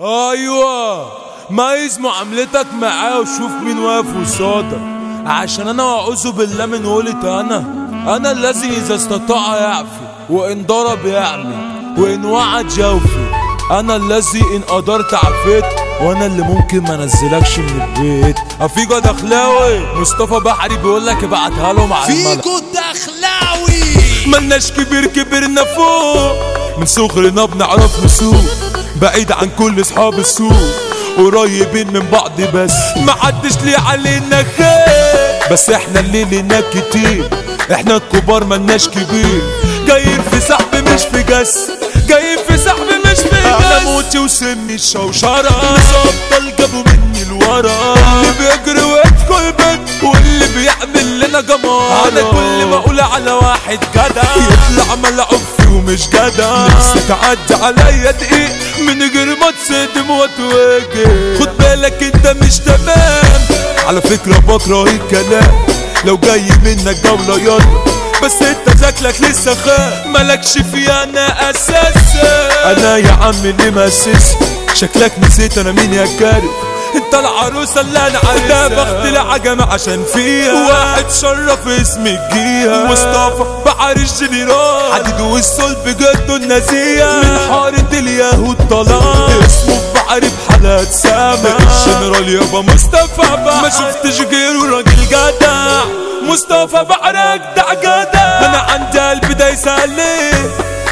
أيوه ميز معاملتك معاه وشوف مين واقف قصادك عشان أنا واعوذ بالله من قولة أنا. أنا الذي إذا استطاع يعفي وإن ضرب يعمي وإن وعد يوفي. أنا الذي إن قدرت عفيت وأنا اللي ممكن ما أنزلكش من البيت. أفيجو دخلاوي؟ مصطفى بحري بيقول لك ابعتها لهم على الملأ فيكو الدخلاوي ملناش كبير كبرنا فوق. من صغرنا بنعرف نسوق. بعيد عن كل أصحاب السوق قريبين من بعض بس. محدش ليه علينا خير. بس إحنا اللي لينا كتير إحنا الكبار ملناش كبير. جايين في سحب مش في جس جايين في سحب مش في جس. أنا موتي وسمي الشوشرة ناس أبطال جابوا مني الورا. اللي بيجري ويدخل البيت واللي بيعمل لنا جمار على واحد جدع يطلع ملعوب فيه ومش جدع نفسي تعدي عليا دقيق من غير ما تصدم وتواجه خد بالك أنت مش تمام. على فكرة بكره الكلام لو جاي منك جولة يلا. بس أنت شكلك لسه خام. مالكش فيها أنا أساسا. أنا يا عم اللي مأسس شكلك نسيت أنا مين يا كارف انت العروسة اللي أنا عايزها ده بخت العجمة عشان فيها. واحد شرف اسم الجيها. مصطفى بحر الجنرال. حديد والصلب جده النزيهة من حارة اليهود طلع اسمه في بحر بحالات سما الجنرال يابا مصطفى بحر ما شفتش غيره راجل جدع مصطفى بحر اجدع جدع أنا عندي قلب ده يسألني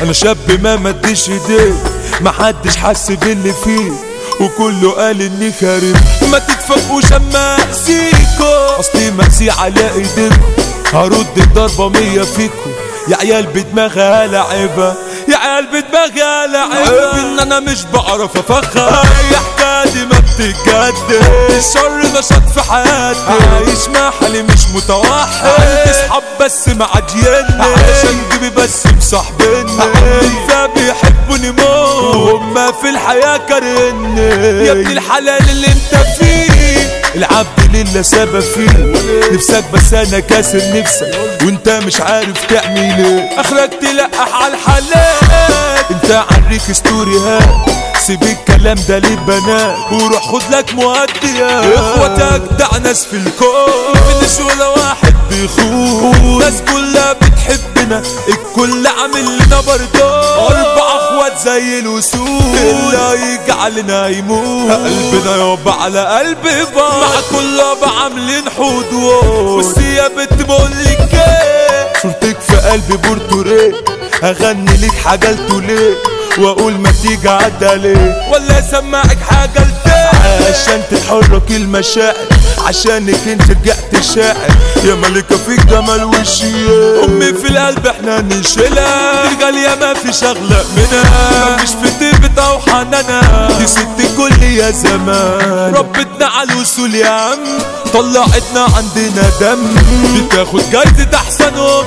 أنا شاب ما مديش ايديه محدش حس باللي فيه. وكله قال إني خارب ما تتفقوش اما اذيكوا أصلي مأسي على ايديكوا هرد الضربة مية فيكوا يا عيال بدماغها لعبة يا عيال بدماغها لعبة إن أنا مش بعرف أفخر. هي حكايتي ما بتتجدد الشر نشاط في حياتي. عايش مع حالي مش متوحد. عندي صحاب بس معديني علشان جيبي بس مصاحبيني يا ابن الحلال اللي انت فيه. العبد لله سبب فيه. نفسك بس أنا كاسر نفسك. وانت مش عارف تعمل إيه. اخرك تلقح على الحلال. انت عريك ستوريهات سيب الكلام ده للبنات. وروح خد لك مؤديات. اخواتك دع ناس في الكون. مفيش ولا واحد بيخون. الناس كلها بتحبنا. الكل عامل لنا برضه. أربع أخوات زي الاسود اللي يجعلنا يموت. قلبنا يابا على قلب بعض. مع كل ابا عاملين حدود. بس يا بنت بقول لك. إيه صورتك في قلبي بورتوريه أغني ليك حاجة ليه وأقول ما تيجي عدى ليه ولا اسمعك حاجة لتاني. عشان تتحرك المشاعر. عشانك انت رجعت شاعر. يا ملكة فيك جمال وشياء أمي في القلب إحنا نشيلها. رجال يا ما في شغلة منها. مش في طيبة أو حنانها دي ست كل يا زمان. ربتنا على الوصول يا عم. طلعتنا عندنا دم. بتاخد جايزة احسن ام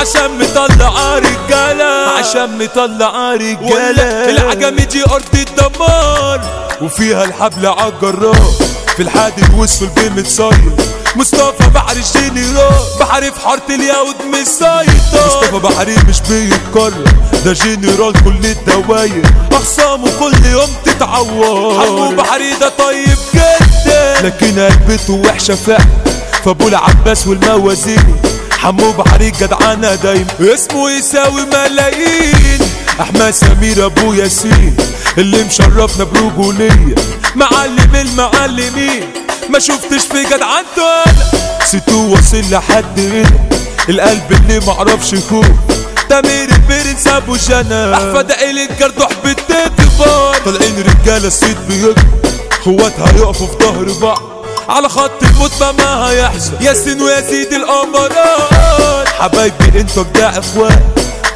عشان مطلعة رجالة. عشان مطلعة رجالة. العجمي دي أرض الدمار. وفيها الحبل عالجرار في الحادث وصل بمتصير مصطفى بحر الجنرال بحري في حارة اليهود مسيطر مصطفى بحري مش بيتكرر ده جنرال كل الدواير. اخصامه كل يوم تتعور. حمو بحري ده طيب جدا. لكن قلبته وحشة فعلا. فأبو العباس والموازين. حمو بحري جدعانة دايما اسمه يساوي ملايين. أحمد سمير أبو ياسين. اللي مشرفنا برجولية معلم المعلمين ما شفتش في جدعنته أنا سيتو واصل لحد هنا القلب اللي معرفش خوف تمير البرنس ابو جنى احفاد عيل الجردح بالتكبار طالعين رجاله الصيد بيكبر خواتها يقفوا في ظهر بعض. على خط الموت ما هيحزن ياسين ويزيد الامارات حبايبي أنتوا جدع اخوات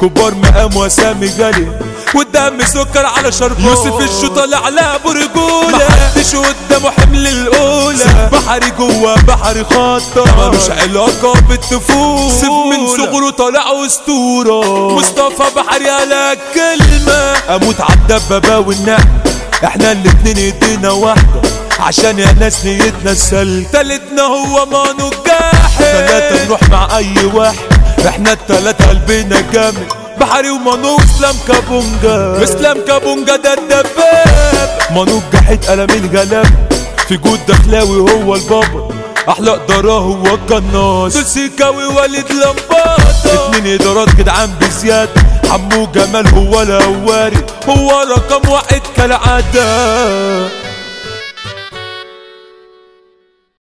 كبار مقام وأسامي غالية والدم سكر على شربات يوسف الشو طلع لعبه رجولة محدش قدامه حمل الأولى. بحري جوا بحري خطر ملوش علاقة بالطفولة. سيف من صغره طالع أسطورة. مصطفى بحري على كلمة. أموت عالدبابة والنعم إحنا الاتنين إيدينا واحدة. عشان يا ناس نيتنا السل تالتنا هو مانو الجاحد تلاتة نروح مع أي واحد. إحنا التلاتة قلبنا جامد. بحري ومانو اسلام كابونجا؟ اسلام كابونجا ده الدباب. مانو جحد قلم الغلاب؟ في جود دخلاوي هو البابا. أحلى قدرة هو القناص. دول سيكاوي وليد لمباطة اتنين إدارات جدعان بزيادة. حمو جمال هو الهواري هو رقم واحد كالعادة.